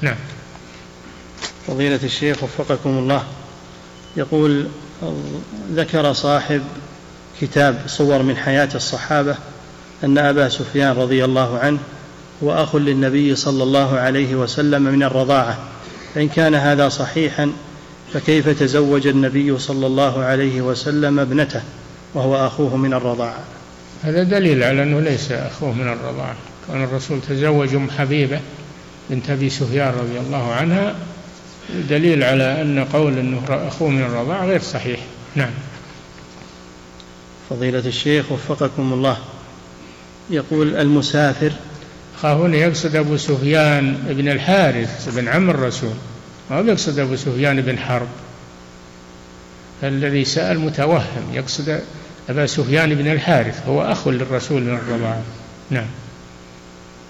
نعم. فضيلة الشيخ وفقكم الله يقول ذكر صاحب كتاب صور من حياة الصحابة أن أبا سفيان رضي الله عنه هو أخ للنبي صلى الله عليه وسلم من الرضاعة. فإن كان هذا صحيحا فكيف تزوج النبي صلى الله عليه وسلم ابنته وهو أخوه من الرضاعة؟ هذا دليل على أنه ليس أخوه من الرضاعة كان الرسول تزوج أم حبيبة بنت أبي سفيان رضي الله عنها دليل على أن قول أنه أخوه من الرضاعة غير صحيح. نعم. فضيلة الشيخ وفقكم الله. يقول المسافر هنا يقصد أبو سفيان بن الحارث بن عم الرسول ما يقصد أبو سفيان بن حرب. الذي سأل متوهم يقصد أبا سفيان بن الحارث هو أخ للرسول من الرضاعة نعم.